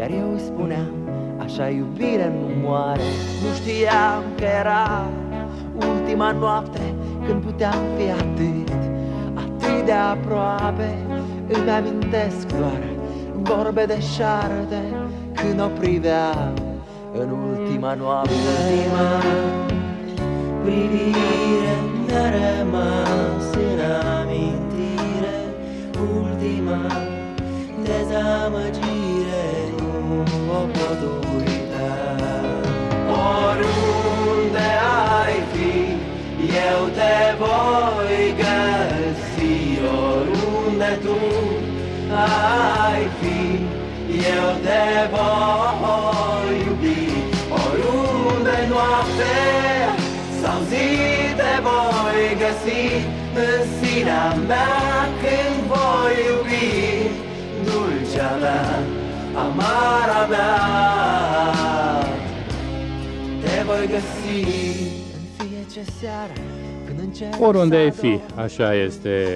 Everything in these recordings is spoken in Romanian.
Iar eu îi spuneam, așa iubire nu moare. Nu știam că era ultima noapte Când puteam fi atât, atât de aproape. Îmi amintesc doar vorbe de șarte Când o priveam în ultima noapte. Ultima privire mi-a rămas în amintire. Ultima dezamăgire Oriunde ai fi Eu te voi găsi. Oriunde tu ai fi Eu te voi iubi. Oriunde noapte sau zi te voi găsi În sinea mea când voi iubi Dulcea mea, amara mea. Te voi găsi în fiecare seară Oriunde ai fi, așa este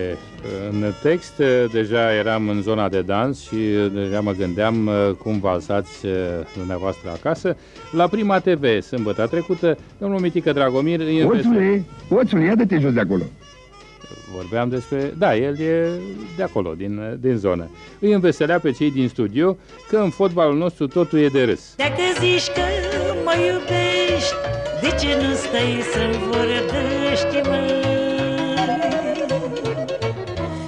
în text. Deja eram în zona de dans și deja mă gândeam cum valsați dumneavoastră acasă. La Prima TV, sâmbătă trecută, domnul Mitică Dragomir... Oțule, oțule, ia de-te jos de acolo. Vorbeam despre... Da, el e de acolo, din, din zonă. Îi înveselea pe cei din studio că în fotbalul nostru totul e de râs. Dacă zici că mă iubești, de ce nu stai să vorbești, mă?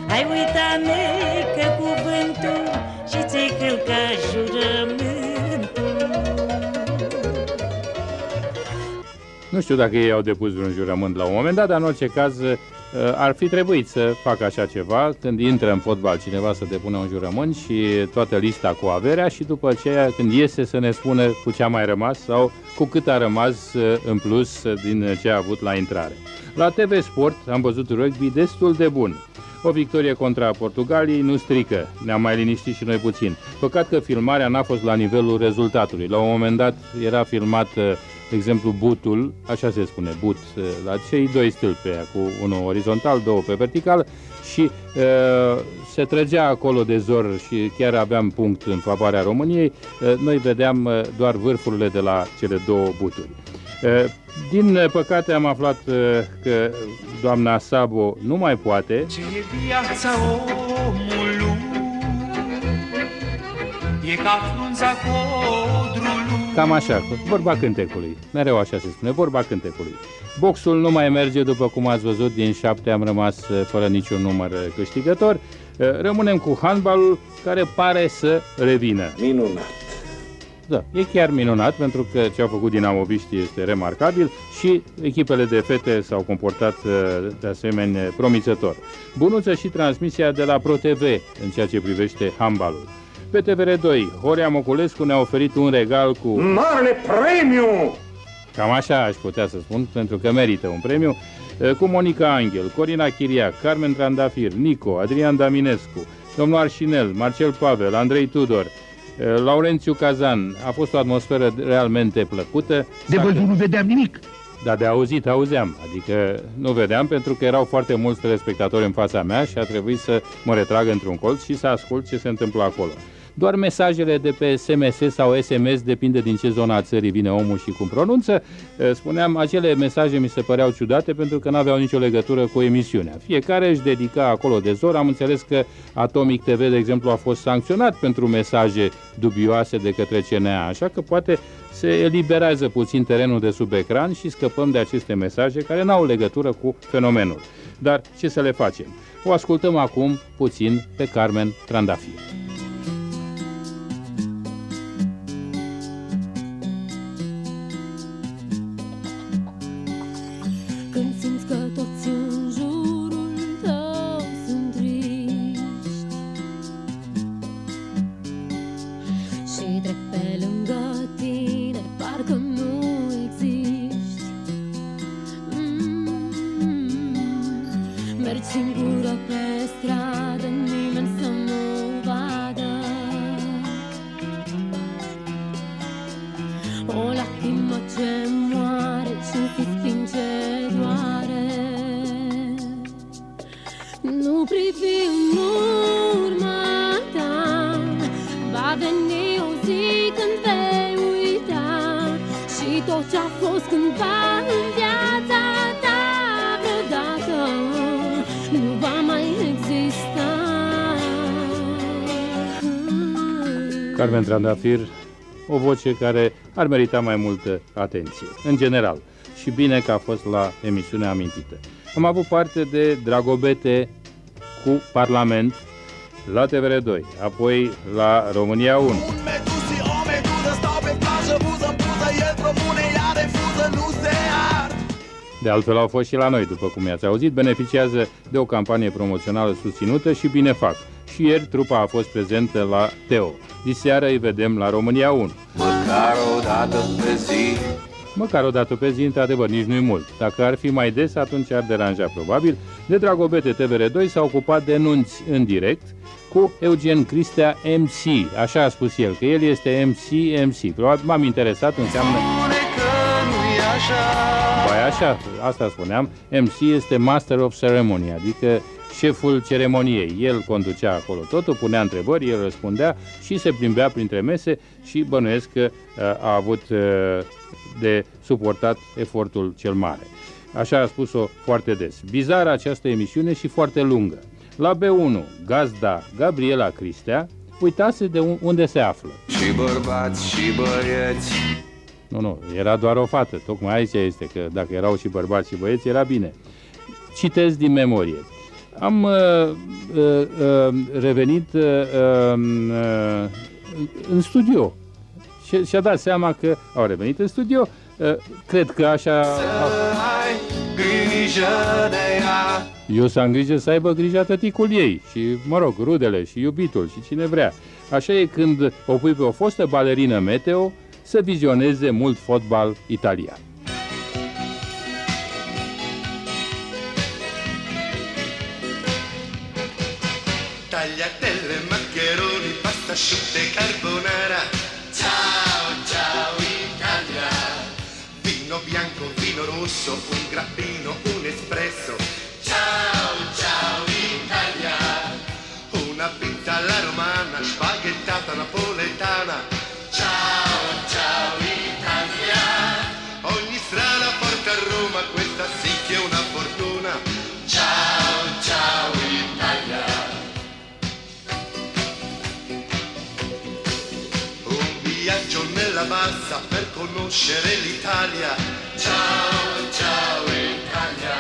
Ai uitat că cuvântul și ți-ai călcat jurământul Nu știu dacă ei au depus vreun jurământ la un moment dat, dar în orice caz Uh, ar fi trebuit să facă așa ceva când intră în fotbal cineva să depună un jurământ și toată lista cu averea și după aceea când iese să ne spună cu ce a mai rămas sau cu cât a rămas uh, în plus din ce a avut la intrare. La TV Sport am văzut rugby destul de bun. O victorie contra Portugaliei nu strică, ne-am mai liniștit și noi puțin. Păcat că filmarea n-a fost la nivelul rezultatului. La un moment dat era filmat uh, de exemplu, butul, așa se spune, but, uh, la cei doi stâlpi cu unul orizontal, două pe vertical și uh, se trăgea acolo de zor și chiar aveam punct în favoarea României, uh, noi vedeam uh, doar vârfurile de la cele două buturi. Uh, din păcate am aflat uh, că doamna Sabo nu mai poate. Ce e viața omului? E ca frunza codrului Cam așa, vorba cântecului. Mereu așa se spune, vorba cântecului. Boxul nu mai merge, după cum ați văzut, din șapte am rămas uh, fără niciun număr uh, câștigător. Uh, rămânem cu handbalul, care pare să revină. Minunat! Da, e chiar minunat pentru că ce au făcut dinamoviștii este remarcabil și echipele de fete s-au comportat de asemenea promițător. Bunuță și transmisia de la ProTV în ceea ce privește handbalul. Pe TVR2, Horia Moculescu ne-a oferit un regal cu... Marele premiu! Cam așa aș putea să spun, pentru că merită un premiu, cu Monica Angel, Corina Chiriac, Carmen Trandafir, Nico, Adrian Daminescu, domnul Arșinel, Marcel Pavel, Andrei Tudor, Laurențiu Cazan. A fost o atmosferă realmente plăcută. De văzut nu vedeam nimic. Da, de auzit auzeam, adică nu vedeam pentru că erau foarte mulți telespectatori în fața mea și a trebuit să mă retrag într-un colț și să ascult ce se întâmplă acolo. Doar mesajele de pe SMS sau SMS depinde din ce zona a țării vine omul și cum pronunță. Spuneam, acele mesaje mi se păreau ciudate pentru că nu aveau nicio legătură cu emisiunea. Fiecare își dedica acolo de zor. Am înțeles că Atomic TV, de exemplu, a fost sancționat pentru mesaje dubioase de către CNA, așa că poate se eliberează puțin terenul de sub ecran și scăpăm de aceste mesaje care n-au legătură cu fenomenul. Dar ce să le facem? O ascultăm acum puțin pe Carmen Trandafir. Carmen Trandafir, o voce care ar merita mai multă atenție, în general. Și bine că a fost la emisiunea amintită. Am avut parte de Dragobete cu Parlament la TVR2, apoi la România 1. De altfel au fost și la noi, după cum i-ați auzit, beneficiază de o campanie promoțională susținută și bine fac. Și ieri trupa a fost prezentă la Teo. Diseară îi vedem la România 1. Măcar o dată pe zi Măcar o dată pe zi, într-adevăr, nici nu-i mult. Dacă ar fi mai des, atunci ar deranja probabil. De Dragobete TVR2 s-a ocupat de nunți în direct cu Eugen Cristea MC. Așa a spus el, că el este MC MC. Probabil m-am interesat, înseamnă... Spune că nu-i așa Bai așa, asta spuneam, MC este Master of Ceremony, adică șeful ceremoniei. El conducea acolo totul, punea întrebări, el răspundea și se plimbea printre mese și bănuiesc că uh, a avut uh, de suportat efortul cel mare. Așa a spus-o foarte des. Bizară această emisiune și foarte lungă. La B1, gazda Gabriela Cristea uitase de un- unde se află. Și bărbați și băieți Nu, nu, era doar o fată. Tocmai aici este că dacă erau și bărbați și băieți, era bine. Citez din memorie. Am uh, uh, uh, revenit uh, uh, în studio și și-a dat seama că au revenit în studio. Uh, cred că așa... Să ai grijă de ea Eu să am grijă să aibă grijă tăticul ei și, mă rog, rudele și iubitul și cine vrea. Așa e când o pui pe o fostă balerină meteo să vizioneze mult fotbal italian. Maccheroni, pasta asciutta e carbonara. Ciao, ciao Italia. Vino bianco, vino rosso, un grappino, un espresso. Ciao, ciao Italia. Una pizza alla romana, spaghettata napoletana. Nella bassa per conoscere l'Italia. Ciao, ciao Italia.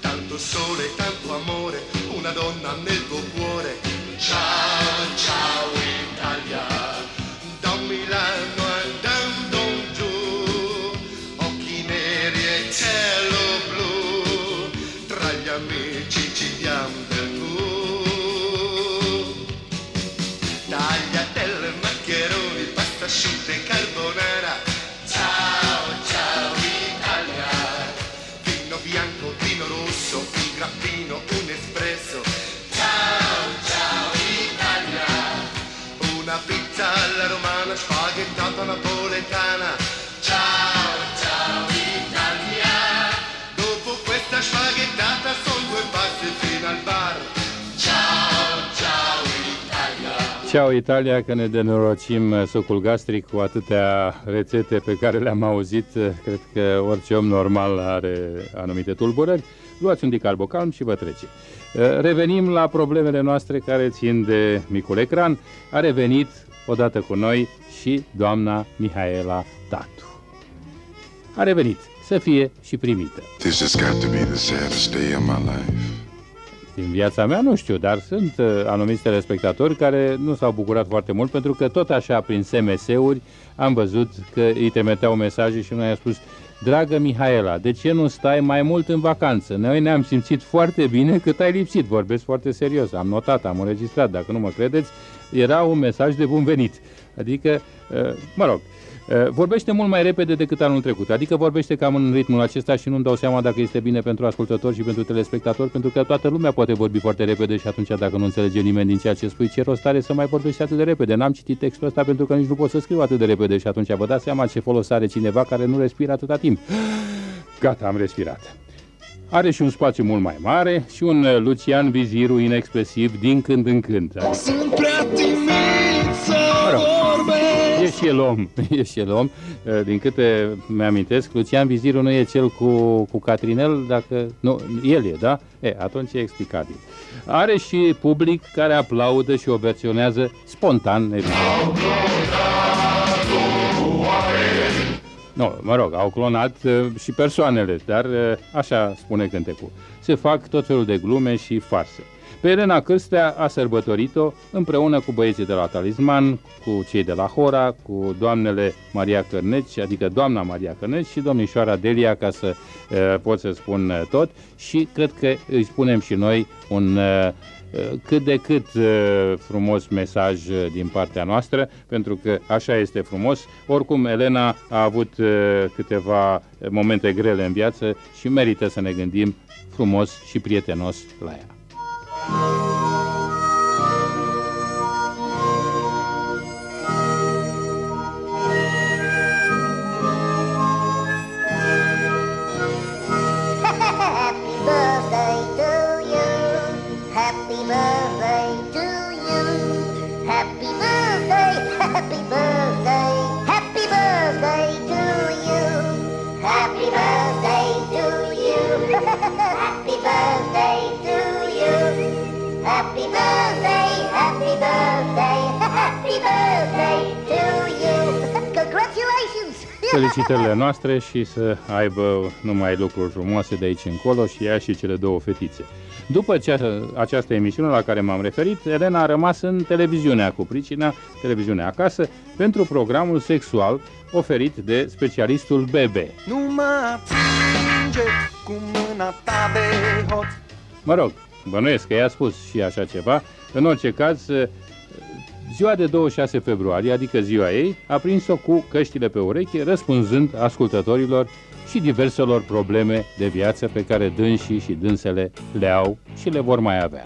Tanto sole, tanto amore, una donna nel tuo cuore. Ciao, ciao Italia. Pasta asciutta carbonara. Italia. Ceau Italia, că ne denorocim uh, socul gastric cu atâtea rețete pe care le-am auzit. Uh, Cred că orice om normal are anumite tulburări. Luați un dicarbocalm și vă trece. Uh, Revenim la problemele noastre care țin de micul ecran. A revenit odată cu noi și doamna Mihaela Tatu. A revenit să fie și primită. This has got to be the saddest day of my life. Din viața mea nu știu, dar sunt uh, anumiți telespectatori care nu s-au bucurat foarte mult pentru că tot așa prin SMS-uri am văzut că îi trimiteau mesaje și noi am spus Dragă Mihaela, de ce nu stai mai mult în vacanță? Noi ne-am simțit foarte bine cât ai lipsit, vorbesc foarte serios, am notat, am înregistrat, dacă nu mă credeți, era un mesaj de bun venit. Adică, uh, mă rog, Uh, Vorbește mult mai repede decât anul trecut, adică vorbește cam în ritmul acesta și nu-mi dau seama dacă este bine pentru ascultători și pentru telespectatori, pentru că toată lumea poate vorbi foarte repede și atunci dacă nu înțelege nimeni din ceea ce spui, ce rost are să mai vorbești atât de repede? N-am citit textul ăsta pentru că nici nu pot să scriu atât de repede și atunci vă dați seama ce folos are cineva care nu respiră atâta timp. Gata, am respirat. Are și un spațiu mult mai mare și un uh, Lucian Viziru inexpresiv din când în când. Sunt prea timid și el om, e și el om. Uh, Din câte mi-amintesc, Lucian Viziru nu e cel cu, cu Catrinel, dacă... Nu, el e, da? E, atunci e explicabil. Are și public care aplaudă și ovaționează spontan, evident. Nu, mă rog, au clonat uh, și persoanele, dar uh, așa spune cântecul. Se fac tot felul de glume și farse. Pe Elena Cârstea a sărbătorit-o împreună cu băieții de la Talisman, cu cei de la Hora, cu doamnele Maria Cărneci, adică doamna Maria Cărneci și domnișoara Delia, ca să uh, pot să spun uh, tot. Și cred că îi spunem și noi un uh, uh, cât de cât uh, frumos mesaj uh, din partea noastră, pentru că așa este frumos. Oricum, Elena a avut uh, câteva momente grele în viață și merită să ne gândim frumos și prietenos la ea. Thank. Felicitările noastre și să aibă numai lucruri frumoase de aici încolo și ea și cele două fetițe. După cea, această emisiune la care m-am referit, Elena a rămas în televiziunea cu pricina, televiziunea acasă, pentru programul sexual oferit de specialistul BB. Nu mă atinge cu mâna ta de hot Mă rog, bănuiesc că i-a spus și așa ceva. În orice caz, ziua de 26 februarie, adică ziua ei, a prins-o cu căștile pe ureche, răspunzând ascultătorilor și diverselor probleme de viață pe care dânsii și dânsele le au și le vor mai avea.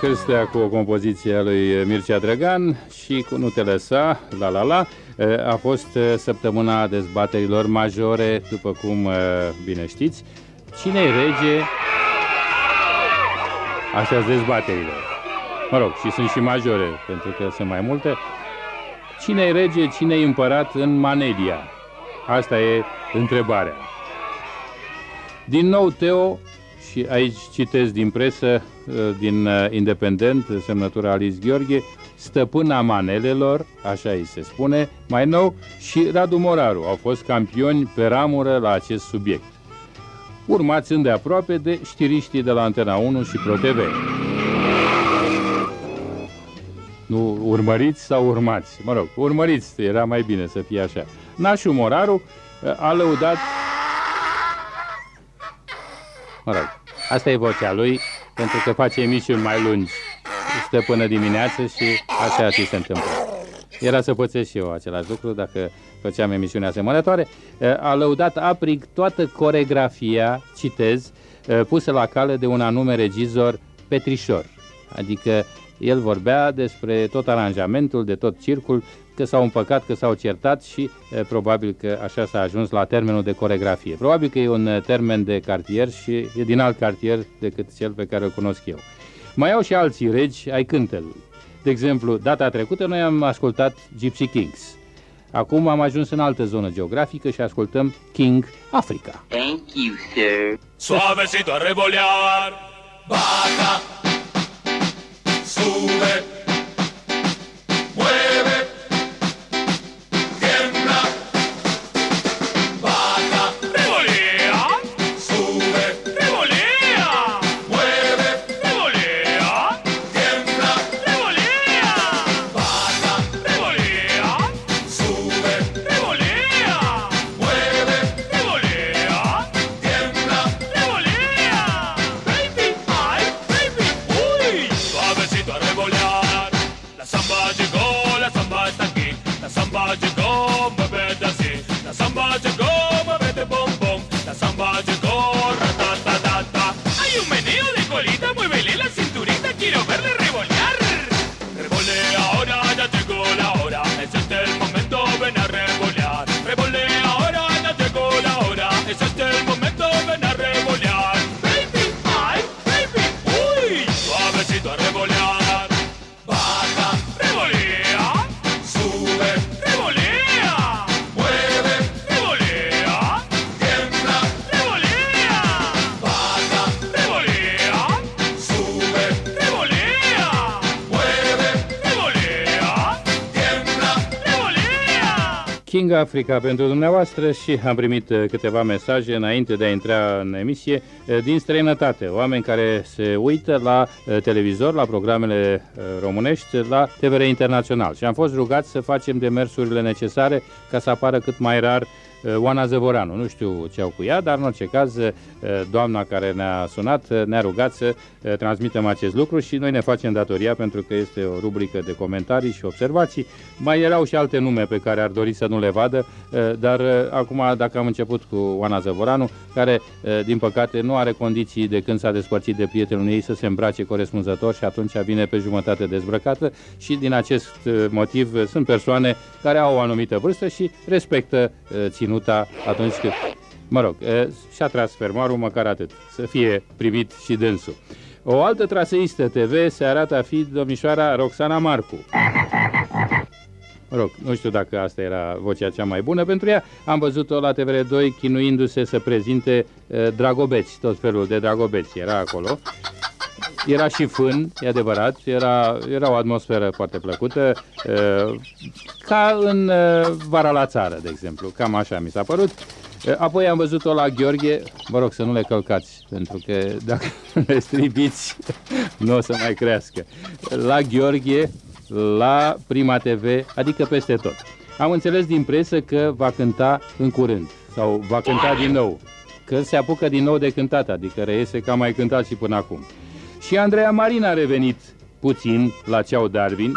Cârstea cu o compoziție a lui Mircea Drăgan și cu Nu te lăsa, la la la, a fost săptămâna dezbaterilor majore, după cum bine știți. Cine-i rege? Așa dezbaterile. Mă rog, și sunt și majore, pentru că sunt mai multe. Cine-i rege, cine-i împărat în Manedia? Asta e întrebarea. Din nou, Teo, și aici citesc din presă, uh, din uh, Independent, semnătura Alice Gheorghe, stăpâna manelelor, așa îi se spune, mai nou, și Radu Moraru au fost campioni pe ramură la acest subiect. Urmați îndeaproape de știriștii de la Antena 1 și ProTV. Nu urmăriți sau urmați? Mă rog, urmăriți, era mai bine să fie așa. Nașu Moraru uh, a lăudat Mă rog, asta e vocea lui, pentru că face emisiuni mai lungi. Stă până dimineață și așa ți se întâmplă. Era să pățesc și eu același lucru dacă făceam emisiune asemănătoare. A lăudat aprig toată coregrafia, citez, pusă la cale de un anume regizor Petrișor. Adică el vorbea despre tot aranjamentul, de tot circul, că s-au împăcat, că s-au certat și e, probabil că așa s-a ajuns la termenul de coregrafie. Probabil că e un e, termen de cartier și e din alt cartier decât cel pe care îl cunosc eu. Mai au și alții regi ai cântelui. De exemplu, data trecută noi am ascultat Gypsy Kings. Acum am ajuns în altă zonă geografică și ascultăm King Africa. Thank you, sir. Suavecito a revolear, baja, sube, revolea. King Africa pentru dumneavoastră și am primit uh, câteva mesaje înainte de a intra în emisie uh, din străinătate. Oameni care se uită la uh, televizor, la programele uh, românești, la TVR Internațional. Și am fost rugați să facem demersurile necesare ca să apară cât mai rar uh, Oana Zăvoranu. Nu știu ce au cu ea, dar în orice caz uh, doamna care ne-a sunat uh, ne-a rugat să uh, transmitem acest lucru și noi ne facem datoria pentru că este o rubrică de comentarii și observații. Mai erau și alte nume pe care ar dori să nu le vadă, uh, dar uh, acum dacă am început cu Oana Zăvoranu, care uh, din păcate nu are condiții de când s-a despărțit de prietenul ei să se îmbrace corespunzător și atunci vine pe jumătate dezbrăcată și din acest uh, motiv uh, sunt persoane care au o anumită vârstă și respectă uh, ținuta atunci când... Mă rog, uh, și-a tras fermoarul, măcar atât, să fie primit și dânsul. O altă traseistă TV se arată a fi domnișoara Roxana Marcu. Mă rog, nu știu dacă asta era vocea cea mai bună pentru ea. Am văzut-o la TVR2 chinuindu-se să prezinte uh, dragobeți, tot felul de dragobeți era acolo. Era și fân, e adevărat, era, era o atmosferă foarte plăcută, uh, ca în uh, vara la țară, de exemplu, cam așa mi s-a părut. Uh, Apoi am văzut-o la Gheorghe, vă rog să nu le călcați, pentru că dacă le stribiți, nu o să mai crească. La Gheorghe, la Prima TV, adică peste tot. Am înțeles din presă că va cânta în curând, sau va cânta din nou, că se apucă din nou de cântat, adică reiese că a mai cântat și până acum. Și Andreea Marin a revenit puțin la Ceau Darwin.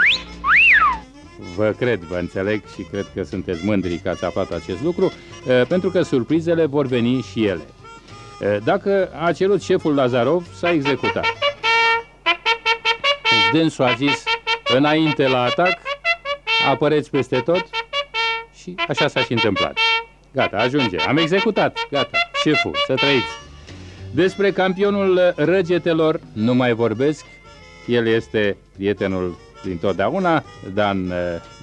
Vă cred, vă înțeleg și cred că sunteți mândri că ați aflat acest lucru, eh, pentru că surprizele vor veni și ele. Eh, Dacă a cerut șeful Lazarov, s-a executat. Deci dânsul a zis, înainte la atac, apăreți peste tot și așa s-a și întâmplat. Gata, ajunge, am executat, gata, șeful, să trăiți. Despre campionul răgetelor nu mai vorbesc, el este prietenul din totdeauna, Dan eh,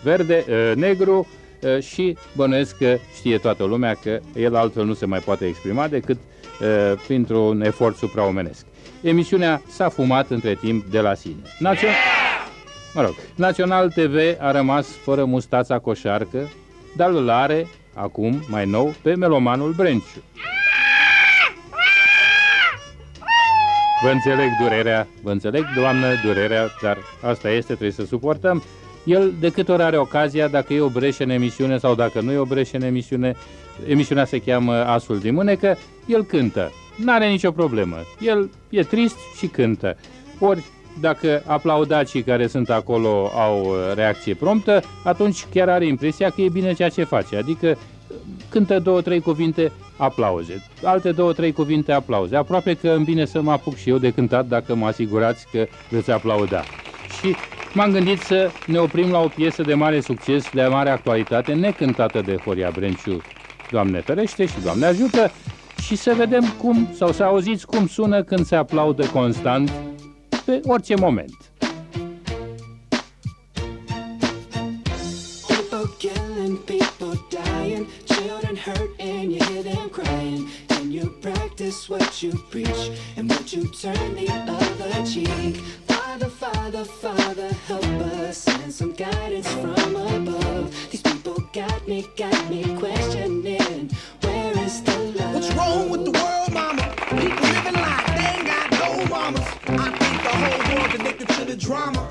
Verde, eh, Negru, eh, și bănuiesc că știe toată lumea că el altfel nu se mai poate exprima decât eh, printr-un efort supraomenesc. Emisiunea s-a fumat între timp de la sine. Națio- Mă rog, Național TV a rămas fără mustața coșarcă, dar îl are, acum, mai nou, pe melomanul Brenciu. Vă înțeleg durerea, vă înțeleg, doamnă, durerea, dar asta este, trebuie să suportăm. El de câte ori are ocazia, dacă e o breșă în emisiune sau dacă nu e o breșă în emisiune, emisiunea se cheamă Asul din Mânecă, el cântă. N-are nicio problemă. El e trist și cântă. Ori dacă aplaudacii care sunt acolo au uh, reacție promptă, atunci chiar are impresia că e bine ceea ce face. Adică cântă două, trei cuvinte, aplauze. Alte două, trei cuvinte, aplauze. Aproape că îmi vine să mă apuc și eu de cântat dacă mă asigurați că veți aplauda. Și m-am gândit să ne oprim la o piesă de mare succes, de mare actualitate, necântată de Horia Brenciu, Doamne ferește și Doamne ajută, și să vedem cum, sau să auziți cum sună când se aplaudă constant pe orice moment. Hurt, and you hear them crying. Can you practice what you preach and would you turn the other cheek? Father, Father, Father, help us and some guidance from above. These people got me, got me questioning where is the love? What's wrong with the world, mama? People living like they ain't got no mamas. I think the whole world's addicted to the drama,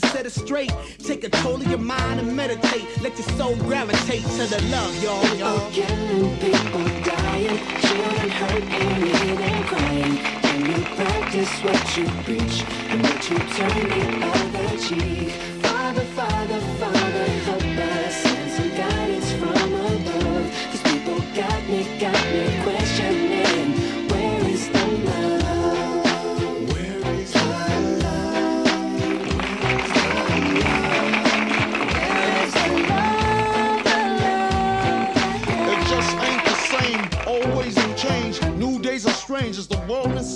to set it straight. Take control of your mind and meditate. Let your soul gravitate to the love, y'all. People killing, people dying, children hurt, and hear them crying. Can you practice what you preach and would you turn the other cheek? Father, Father, Father, days are strange, is the world insane?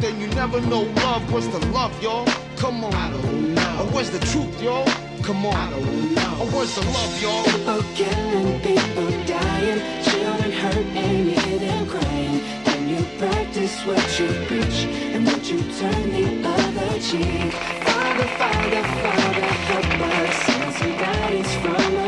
then you never know love. What's the love, y'all? Come on. I don't know. Or where's the truth, y'all? Come on. I don't know. Or where's the love, y'all? People killing, people dying, children hurt, and you hear them crying. Can you practice what you preach and would you turn the other cheek? Father, Father, Father, help us and some guidance from above.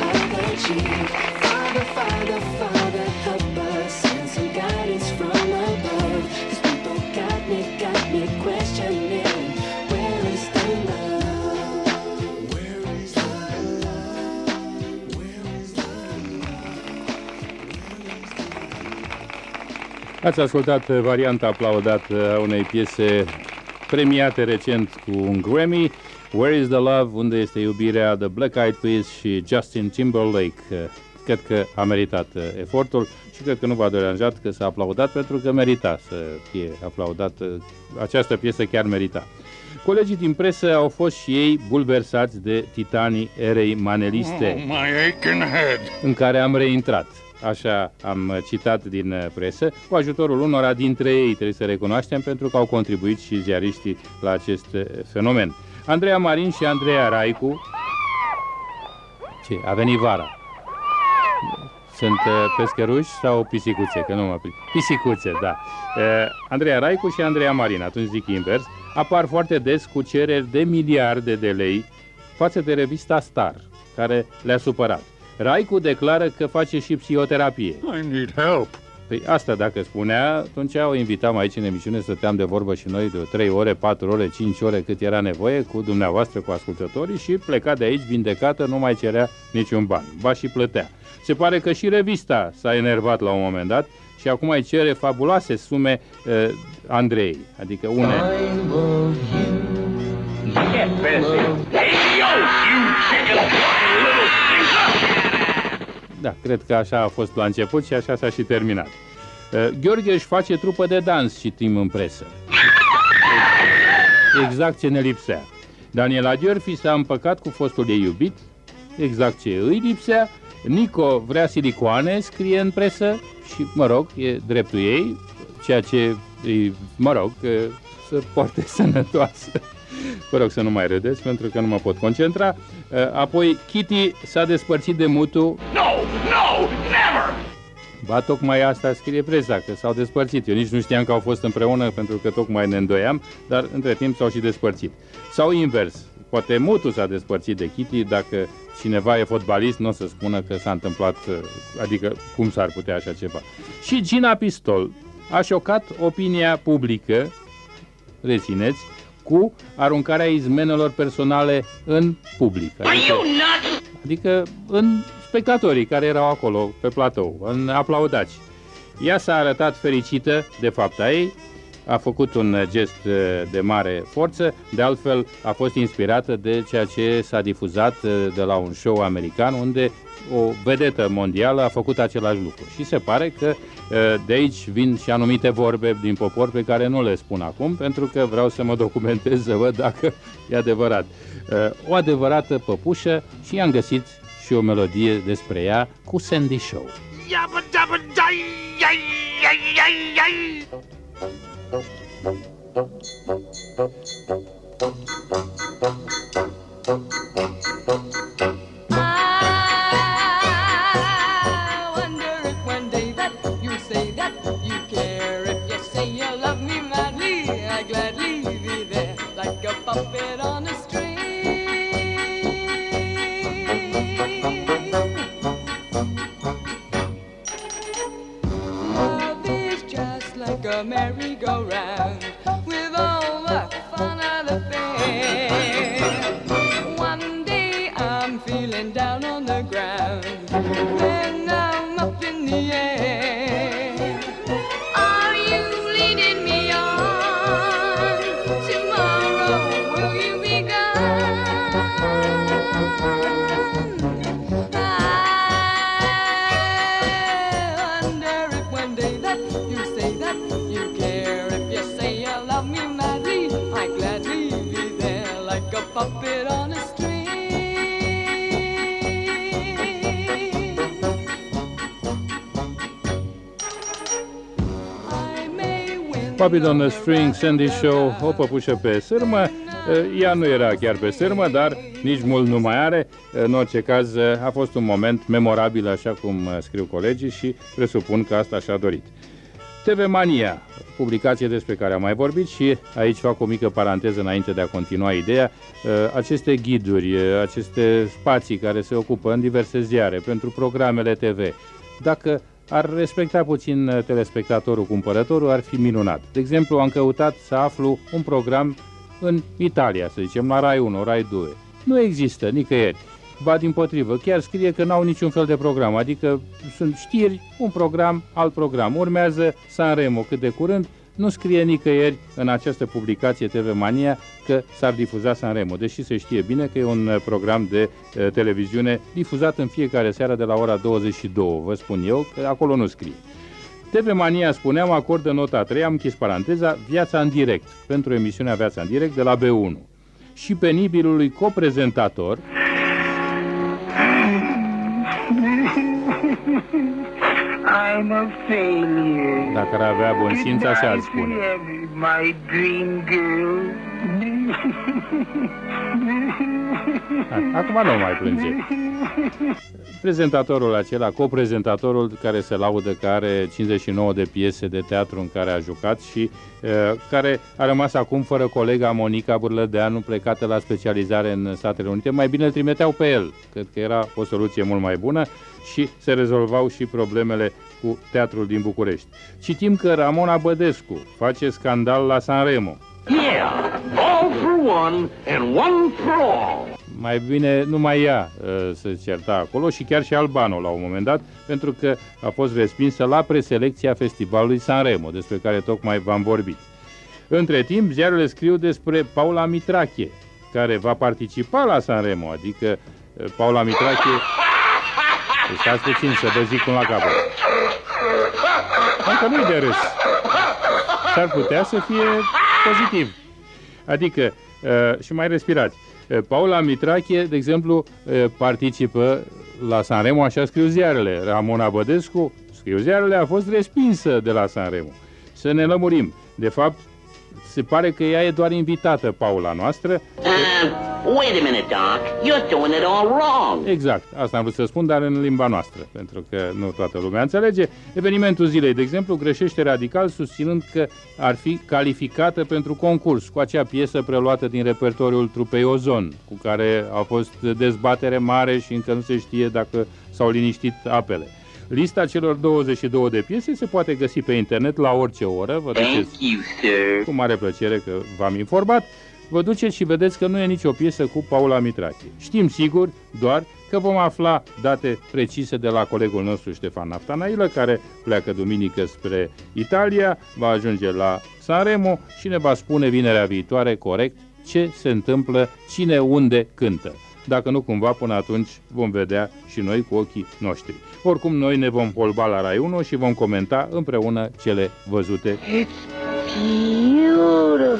other cheek? Father, Father, Father, help us and some guidance from above. These people got me, got me questioning. Where is the love? Where is the love? Where is the Ați ascultat uh, varianta aplaudată a unei piese premiate recent cu un Grammy, Where is the Love, unde este iubirea The Black Eyed Peas și Justin Timberlake. Uh, Cred că a meritat uh, efortul și cred că nu v-a deranjat că s-a aplaudat pentru că merita să fie aplaudat. uh, Această piesă chiar merita. Colegii din presă au fost și ei bulversați de titanii erei maneliste Oh, my aching head. în care am reintrat. Așa am uh, citat din uh, presă, cu ajutorul unora dintre ei, trebuie să recunoaștem, pentru că au contribuit și ziariștii la acest uh, fenomen. Andreea Marin și Andreea Raicu. Ce? A venit vara. Sunt uh, pescăruși sau pisicuțe? Că nu mă prind. Pisicuțe, da. Uh, Andreea Raicu și Andreea Marin, atunci zic invers, apar foarte des cu cereri de miliarde de lei față de revista Star, care le-a supărat. Raicu declară că face și psihoterapie. I need help. Păi asta dacă spunea, atunci o invitam aici în emisiune, stăteam de vorbă și noi de 3 ore, 4 ore, 5 ore cât era nevoie cu dumneavoastră, cu ascultătorii și pleca de aici vindecată, nu mai cerea niciun ban, ba și plătea. Se pare că și revista s-a enervat la un moment dat și acum îi cere fabuloase sume uh, Andrei, adică une... Da, cred că așa a fost la început și așa s-a și terminat. Uh, Gheorghe își face trupă de dans, citim în presă. Exact ce ne lipsea. Daniela Gheorfi s-a împăcat cu fostul ei iubit, exact ce îi lipsea. Nico vrea silicoane, scrie în presă și, mă rog, e dreptul ei, ceea ce, îi, mă rog, uh, să poarte sănătoasă. Vă rog să nu mai râdeți, pentru că nu mă pot concentra. Uh, Apoi, Kitty s-a despărțit de Mutu. No, no, never! Ba, tocmai asta scrie presa, că s-au despărțit. Eu nici nu știam că au fost împreună, pentru că tocmai ne îndoiam, dar între timp s-au și despărțit. Sau invers, poate Mutu s-a despărțit de Kitty, dacă cineva e fotbalist, nu o să spună că s-a întâmplat, uh, adică cum s-ar putea așa ceva. Și Gina Pistol a șocat opinia publică, rețineți, cu aruncarea izmenelor personale în public. Adică, adică în spectatorii care erau acolo pe platou, în aplaudați. Ea s-a arătat fericită de fapta ei, a făcut un gest uh, de mare forță, de altfel a fost inspirată de ceea ce s-a difuzat uh, de la un show american unde o vedetă mondială a făcut același lucru. Și se pare că uh, de aici vin și anumite vorbe din popor pe care nu le spun acum, pentru că vreau să mă documentez să văd dacă e adevărat. O adevărată păpușă și am găsit și o melodie despre ea cu Sandy Show. Yabba dabba dai, yai, yai, yai, yai. I like a merry-go-round Puppet on the String, Sandy Show, o păpușă pe sârmă. Ea nu era chiar pe sârmă, dar nici mult nu mai are. În orice caz, a fost un moment memorabil, așa cum scriu colegii și presupun că asta și-a dorit. TV Mania, publicație despre care am mai vorbit și aici fac o mică paranteză înainte de a continua ideea. Aceste ghiduri, aceste spații care se ocupă în diverse ziare pentru programele TV, dacă ar respecta puțin telespectatorul, cumpărătorul, ar fi minunat. De exemplu, am căutat să aflu un program în Italia, să zicem, la Rai 1, Rai 2. Nu există nicăieri. Ba din potrivă, chiar scrie că n-au niciun fel de program, adică sunt știri, un program, alt program. Urmează Sanremo cât de curând, nu scrie nicăieri în această publicație TV Mania că s-ar difuza Sanremo, deși se știe bine că e un uh, program de uh, televiziune difuzat în fiecare seară de la ora 22, vă spun eu, că acolo nu scrie. TV Mania, spuneam, acordă nota 3, am închis paranteza, Viața în direct, pentru emisiunea Viața în direct de la B1. Și penibilului coprezentator, I'm a failure. dacă ar avea bun simț, așa ar spune. My dream girl. Acum nu mai plânge. Prezentatorul acela, coprezentatorul care se laudă că are 59 de piese de teatru în care a jucat și uh, care a rămas acum fără colega Monica Burlădeanu plecată la specializare în Statele Unite, mai bine îl trimiteau pe el. Cred că era o soluție mult mai bună și se rezolvau și problemele cu teatrul din București. Citim că Ramona Bădescu face scandal la Sanremo. Yeah, all for one and one for all. Mai bine numai ea uh, se certa acolo și chiar și Albano la un moment dat, pentru că a fost respinsă la preselecția festivalului Sanremo, despre care tocmai v-am vorbit. Între timp, ziarele scriu despre Paula Mitrache, care va participa la Sanremo, adică uh, Paula Mitrache... Stați puțin să vă zic cum la capăt. Încă nu-i de râs. S-ar putea să fie pozitiv. Adică, uh, și mai respirați. Uh, Paula Mitrache, de exemplu, uh, participă la Sanremo, așa scriu ziarele. Ramona Bădescu, scriu ziarele, a fost respinsă de la Sanremo. Să ne lămurim. De fapt, se pare că ea e doar invitată, Paula noastră. Uh, wait a minute, Doc. You're doing it all wrong. Exact, asta am vrut să spun, dar în limba noastră, pentru că nu toată lumea înțelege. Evenimentul zilei, de exemplu, greșește radical susținând că ar fi calificată pentru concurs cu acea piesă preluată din repertoriul trupei Ozon, cu care a fost dezbatere mare și încă nu se știe dacă s-au liniștit apele. Lista celor 22 de piese se poate găsi pe internet la orice oră. Vă Thank duceți you, sir. cu mare plăcere că v-am informat. Vă duceți și vedeți că nu e nicio piesă cu Paula Mitrache. Știm sigur doar că vom afla date precise de la colegul nostru Ștefan Naftanailă, care pleacă duminică spre Italia, va ajunge la Sanremo și ne va spune vinerea viitoare corect ce se întâmplă, cine unde cântă. Dacă nu cumva până atunci vom vedea și noi cu ochii noștri. Oricum noi ne vom polba la Rai 1 și vom comenta împreună cele văzute.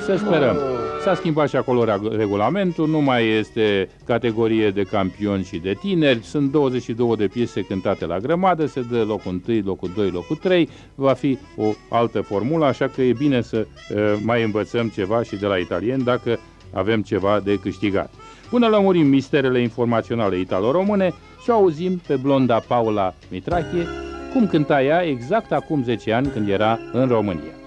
Să sperăm. S-a schimbat și acolo reg- regulamentul, nu mai este categorie de campioni și de tineri, sunt 22 de piese cântate la grămadă, se dă locul 1, locul 2, locul 3, va fi o altă formulă, așa că e bine să uh, mai învățăm ceva și de la italieni dacă avem ceva de câștigat. Până lămurim misterele informaționale italo-române și o auzim pe blonda Paula Mitrache cum cânta ea exact acum 10 ani când era în România.